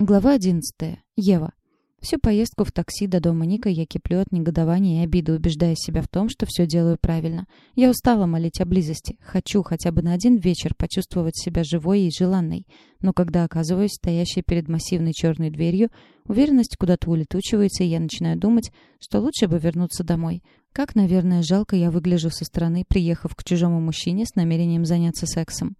Глава 11. Ева. Всю поездку в такси до дома Ника я киплю от негодования и обиды, убеждая себя в том, что все делаю правильно. Я устала молить о близости. Хочу хотя бы на один вечер почувствовать себя живой и желанной. Но когда оказываюсь стоящей перед массивной черной дверью, уверенность куда-то улетучивается, и я начинаю думать, что лучше бы вернуться домой. Как, наверное, жалко я выгляжу со стороны, приехав к чужому мужчине с намерением заняться сексом.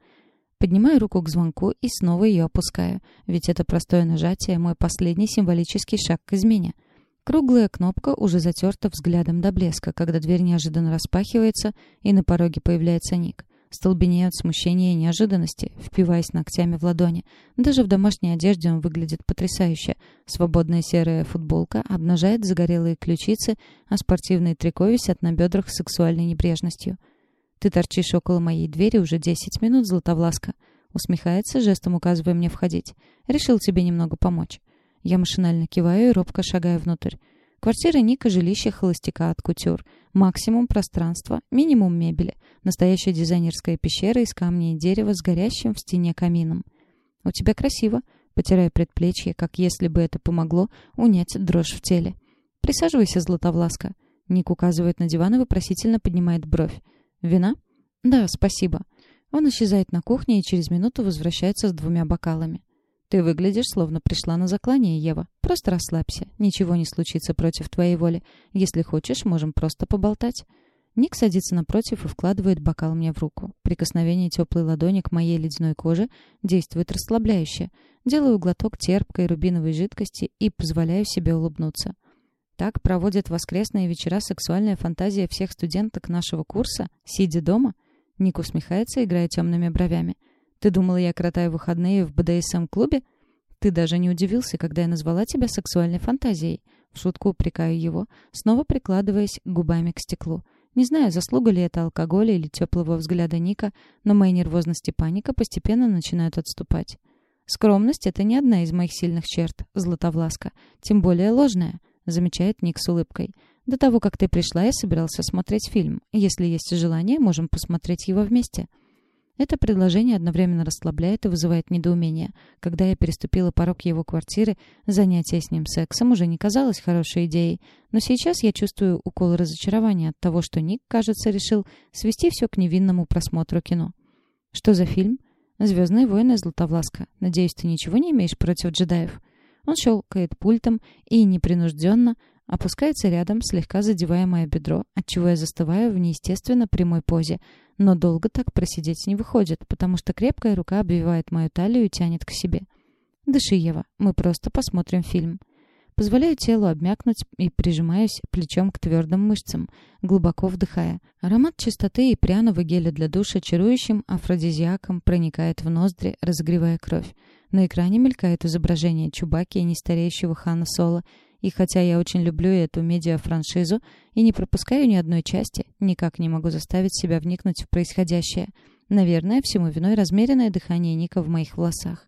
Поднимаю руку к звонку и снова ее опускаю, ведь это простое нажатие — мой последний символический шаг к измене. Круглая кнопка уже затерта взглядом до блеска, когда дверь неожиданно распахивается, и на пороге появляется Ник. Столбенеет смущение и неожиданности, впиваясь ногтями в ладони. Даже в домашней одежде он выглядит потрясающе. Свободная серая футболка обнажает загорелые ключицы, а спортивные трико висят на бедрах с сексуальной небрежностью. «Ты торчишь около моей двери уже десять минут, Златовласка». Усмехается, жестом указывая мне входить. «Решил тебе немного помочь». Я машинально киваю и робко шагаю внутрь. Квартира Ника — жилище холостяка от кутюр. Максимум пространства, минимум мебели. Настоящая дизайнерская пещера из камня и дерева с горящим в стене камином. «У тебя красиво», — потирая предплечье, как если бы это помогло унять дрожь в теле. «Присаживайся, Златовласка». Ник указывает на диван и вопросительно поднимает бровь. «Вина?» «Да, спасибо». Он исчезает на кухне и через минуту возвращается с двумя бокалами. «Ты выглядишь, словно пришла на заклание, Ева. Просто расслабься. Ничего не случится против твоей воли. Если хочешь, можем просто поболтать». Ник садится напротив и вкладывает бокал мне в руку. Прикосновение теплой ладони к моей ледяной коже действует расслабляюще. Делаю глоток терпкой рубиновой жидкости и позволяю себе улыбнуться. Так проводит воскресные вечера сексуальная фантазия всех студенток нашего курса, сидя дома? Ник усмехается, играя темными бровями. Ты думала, я кротаю выходные в БДСМ-клубе? Ты даже не удивился, когда я назвала тебя сексуальной фантазией. В шутку упрекаю его, снова прикладываясь губами к стеклу. Не знаю, заслуга ли это алкоголя или теплого взгляда Ника, но моя нервозность и паника постепенно начинают отступать. Скромность — это не одна из моих сильных черт, Златовласка, тем более ложная замечает Ник с улыбкой. «До того, как ты пришла, я собирался смотреть фильм. Если есть желание, можем посмотреть его вместе». Это предложение одновременно расслабляет и вызывает недоумение. Когда я переступила порог его квартиры, занятие с ним сексом уже не казалось хорошей идеей. Но сейчас я чувствую укол разочарования от того, что Ник, кажется, решил свести все к невинному просмотру кино. «Что за фильм?» «Звездные войны, Златовласка. Надеюсь, ты ничего не имеешь против джедаев?» Он щелкает пультом и непринужденно опускается рядом, слегка задевая мое бедро, отчего я застываю в неестественно прямой позе. Но долго так просидеть не выходит, потому что крепкая рука обвивает мою талию и тянет к себе. «Дыши, Ева, мы просто посмотрим фильм». Позволяю телу обмякнуть и прижимаюсь плечом к твердым мышцам, глубоко вдыхая. Аромат чистоты и пряного геля для душа чарующим афродизиаком проникает в ноздри, разогревая кровь. На экране мелькает изображение Чубаки и нестареющего Хана Соло, и хотя я очень люблю эту медиа-франшизу и не пропускаю ни одной части, никак не могу заставить себя вникнуть в происходящее. Наверное, всему виной размеренное дыхание Ника в моих волосах.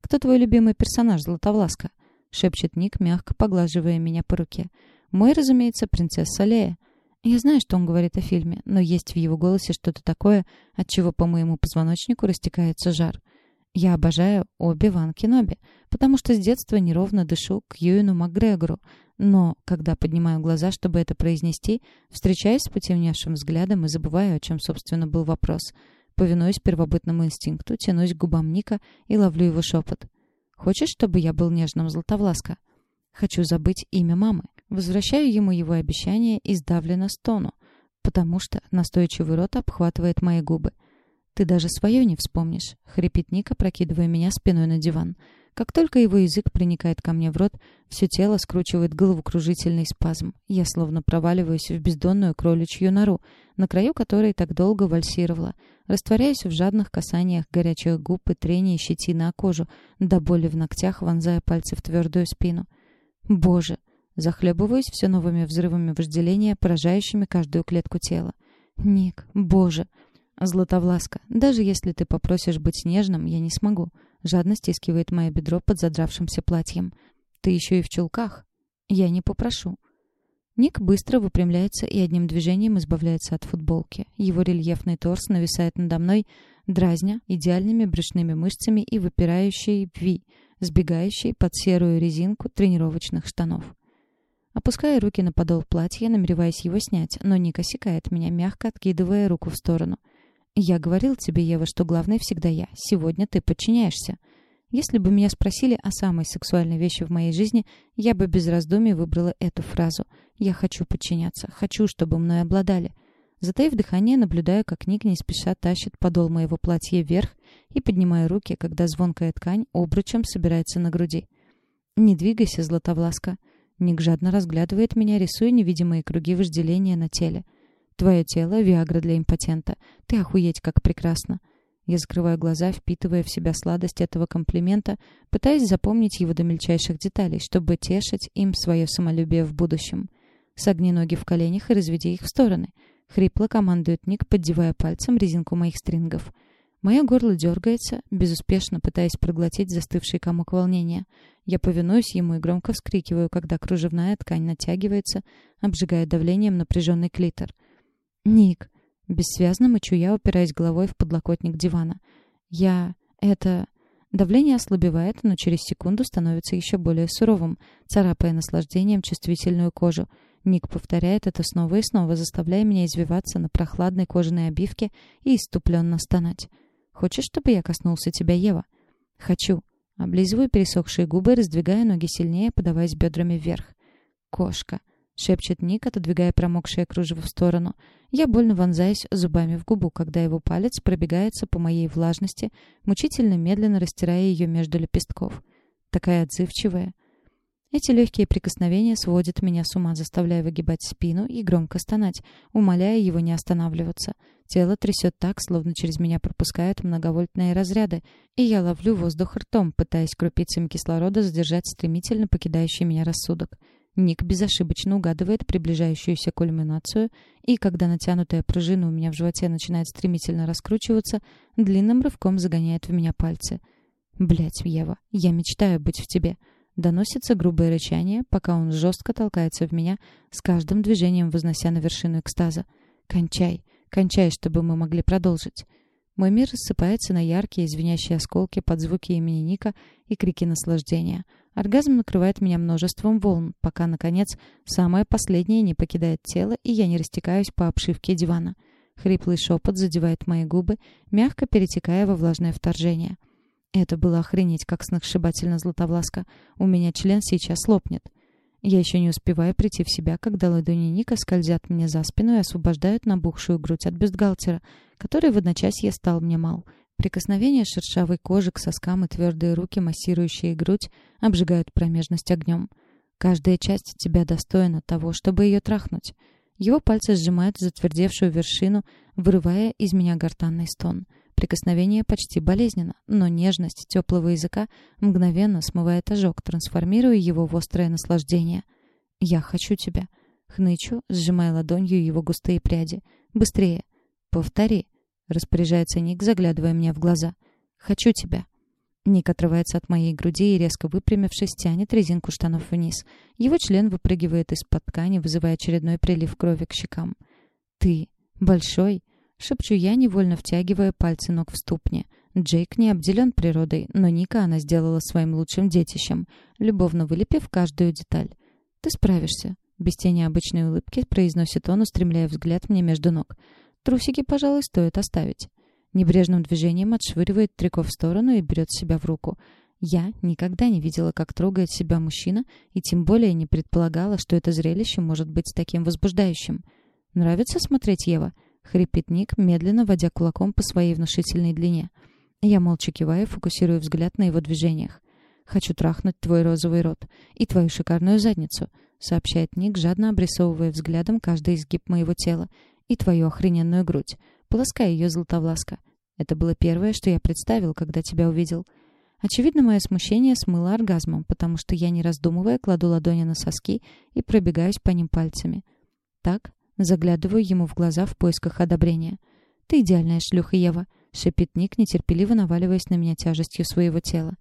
«Кто твой любимый персонаж, Златовласка?» Шепчет Ник, мягко поглаживая меня по руке. Мой, разумеется, принцесса Лея. Я знаю, что он говорит о фильме, но есть в его голосе что-то такое, от чего по моему позвоночнику растекается жар. Я обожаю Оби-Ван Кеноби, потому что с детства неровно дышу к Юину Макгрегору, но, когда поднимаю глаза, чтобы это произнести, встречаюсь с потемневшим взглядом и забываю, о чем, собственно, был вопрос. Повинуюсь первобытному инстинкту, тянусь к губам Ника и ловлю его шепот. Хочешь, чтобы я был нежным, Златовласка? Хочу забыть имя мамы. Возвращаю ему его обещание и сдавленно стону, потому что настойчивый рот обхватывает мои губы. «Ты даже свое не вспомнишь», — хрипит Ника, прокидывая меня спиной на диван. Как только его язык проникает ко мне в рот, все тело скручивает головокружительный спазм. Я словно проваливаюсь в бездонную кроличью нору, на краю которой так долго вальсировала. Растворяюсь в жадных касаниях горячих губ и трения щетины о кожу, до боли в ногтях вонзая пальцы в твердую спину. Боже! Захлебываюсь все новыми взрывами вожделения, поражающими каждую клетку тела. Ник, боже! Златовласка, даже если ты попросишь быть нежным, я не смогу. Жадно стискивает мое бедро под задравшимся платьем. Ты еще и в чулках. Я не попрошу. Ник быстро выпрямляется и одним движением избавляется от футболки. Его рельефный торс нависает надо мной, дразня идеальными брюшными мышцами и выпирающей Ви, сбегающей под серую резинку тренировочных штанов. Опуская руки на подол платья, намереваясь его снять, но Ник осекает меня, мягко откидывая руку в сторону. «Я говорил тебе, Ева, что главное всегда я. Сегодня ты подчиняешься». Если бы меня спросили о самой сексуальной вещи в моей жизни, я бы без раздумий выбрала эту фразу. «Я хочу подчиняться, хочу, чтобы мной обладали». Затаив дыхание, наблюдаю, как Ник не спеша тащит подол моего платья вверх и поднимаю руки, когда звонкая ткань обручем собирается на груди. «Не двигайся, Златовласка». Ник жадно разглядывает меня, рисуя невидимые круги вожделения на теле. «Твое тело — виагра для импотента. Ты охуеть как прекрасно». Я закрываю глаза, впитывая в себя сладость этого комплимента, пытаясь запомнить его до мельчайших деталей, чтобы тешить им свое самолюбие в будущем. Согни ноги в коленях и разведи их в стороны. Хрипло командует Ник, поддевая пальцем резинку моих стрингов. Мое горло дергается, безуспешно пытаясь проглотить застывший комок волнения. Я повинуюсь ему и громко вскрикиваю, когда кружевная ткань натягивается, обжигая давлением напряженный клитор. «Ник!» Бессвязно мычу я, упираясь головой в подлокотник дивана. Я... это... Давление ослабевает, но через секунду становится еще более суровым, царапая наслаждением чувствительную кожу. Ник повторяет это снова и снова, заставляя меня извиваться на прохладной кожаной обивке и иступленно стонать. «Хочешь, чтобы я коснулся тебя, Ева?» «Хочу». Облизываю пересохшие губы, раздвигая ноги сильнее, подаваясь бедрами вверх. «Кошка». — шепчет Ник, отодвигая промокшее кружево в сторону. Я больно вонзаюсь зубами в губу, когда его палец пробегается по моей влажности, мучительно медленно растирая ее между лепестков. Такая отзывчивая. Эти легкие прикосновения сводят меня с ума, заставляя выгибать спину и громко стонать, умоляя его не останавливаться. Тело трясет так, словно через меня пропускают многовольтные разряды, и я ловлю воздух ртом, пытаясь крупицами кислорода задержать стремительно покидающий меня рассудок. Ник безошибочно угадывает приближающуюся кульминацию, и когда натянутая пружина у меня в животе начинает стремительно раскручиваться, длинным рывком загоняет в меня пальцы. Блять, Ева, я мечтаю быть в тебе!» Доносится грубое рычание, пока он жестко толкается в меня, с каждым движением вознося на вершину экстаза. «Кончай! Кончай, чтобы мы могли продолжить!» Мой мир рассыпается на яркие, звенящие осколки под звуки имени Ника и крики наслаждения — Оргазм накрывает меня множеством волн, пока, наконец, самое последнее не покидает тело, и я не растекаюсь по обшивке дивана. Хриплый шепот задевает мои губы, мягко перетекая во влажное вторжение. Это было охренеть, как сногсшибательно Златовласка. У меня член сейчас лопнет. Я еще не успеваю прийти в себя, когда ладони Ника скользят мне за спину и освобождают набухшую грудь от бюстгальтера, который в одночасье стал мне мал — Прикосновение шершавой кожи к соскам и твердые руки, массирующие грудь, обжигают промежность огнем. Каждая часть тебя достойна того, чтобы ее трахнуть. Его пальцы сжимают затвердевшую вершину, вырывая из меня гортанный стон. Прикосновение почти болезненно, но нежность теплого языка мгновенно смывает ожог, трансформируя его в острое наслаждение. «Я хочу тебя», — хнычу, сжимая ладонью его густые пряди. «Быстрее! Повтори!» Распоряжается Ник, заглядывая мне в глаза. «Хочу тебя». Ник отрывается от моей груди и, резко выпрямившись, тянет резинку штанов вниз. Его член выпрыгивает из-под ткани, вызывая очередной прилив крови к щекам. «Ты большой?» — шепчу я, невольно втягивая пальцы ног в ступни. Джейк не обделен природой, но Ника она сделала своим лучшим детищем, любовно вылепив каждую деталь. «Ты справишься», — без тени обычной улыбки произносит он, устремляя взгляд мне между ног. Трусики, пожалуй, стоит оставить. Небрежным движением отшвыривает трико в сторону и берет себя в руку. Я никогда не видела, как трогает себя мужчина, и тем более не предполагала, что это зрелище может быть таким возбуждающим. «Нравится смотреть, Ева?» — хрипит Ник, медленно водя кулаком по своей внушительной длине. Я молча киваю, фокусирую взгляд на его движениях. «Хочу трахнуть твой розовый рот и твою шикарную задницу», — сообщает Ник, жадно обрисовывая взглядом каждый изгиб моего тела и твою охрененную грудь. Полоскай ее, Златовласка. Это было первое, что я представил, когда тебя увидел. Очевидно, мое смущение смыло оргазмом, потому что я, не раздумывая, кладу ладони на соски и пробегаюсь по ним пальцами. Так, заглядываю ему в глаза в поисках одобрения. «Ты идеальная шлюха, Ева», — шепит Ник, нетерпеливо наваливаясь на меня тяжестью своего тела.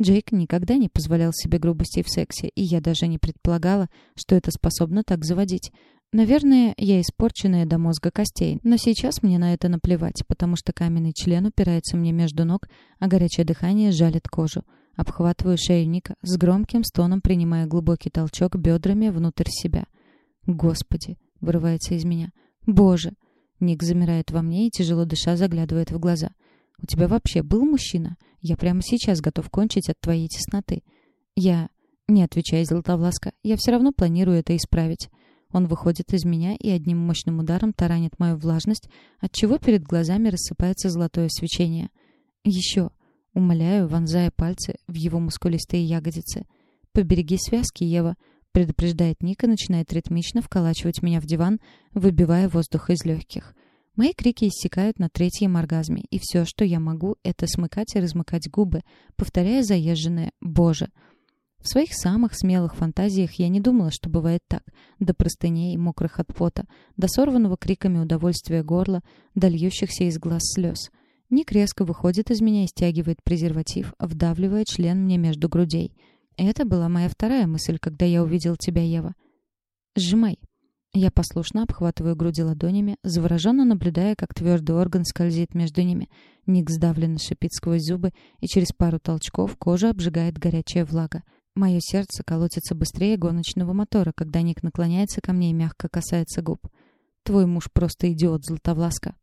Джейк никогда не позволял себе грубостей в сексе, и я даже не предполагала, что это способно так заводить. Наверное, я испорченная до мозга костей, но сейчас мне на это наплевать, потому что каменный член упирается мне между ног, а горячее дыхание жалит кожу. Обхватываю шею Ника, с громким стоном принимая глубокий толчок бедрами внутрь себя. «Господи!» — вырывается из меня. «Боже!» Ник замирает во мне и, тяжело дыша, заглядывает в глаза. «У тебя вообще был мужчина? Я прямо сейчас готов кончить от твоей тесноты». «Я...» «Не отвечай, Златовласка. Я все равно планирую это исправить». Он выходит из меня и одним мощным ударом таранит мою влажность, отчего перед глазами рассыпается золотое свечение. «Еще!» Умоляю, вонзая пальцы в его мускулистые ягодицы. «Побереги связки, Ева», — предупреждает Ника, начинает ритмично вколачивать меня в диван, выбивая воздух из легких. Мои крики иссякают на третьем оргазме, и все, что я могу, это смыкать и размыкать губы, повторяя заезженное «Боже!». В своих самых смелых фантазиях я не думала, что бывает так. До простыней, мокрых от пота, до сорванного криками удовольствия горла, до льющихся из глаз слез — Ник резко выходит из меня и стягивает презерватив, вдавливая член мне между грудей. Это была моя вторая мысль, когда я увидел тебя, Ева. «Сжимай». Я послушно обхватываю груди ладонями, завороженно наблюдая, как твердый орган скользит между ними. Ник сдавленно шипит сквозь зубы, и через пару толчков кожу обжигает горячая влага. Мое сердце колотится быстрее гоночного мотора, когда Ник наклоняется ко мне и мягко касается губ. «Твой муж просто идиот, Златовласка».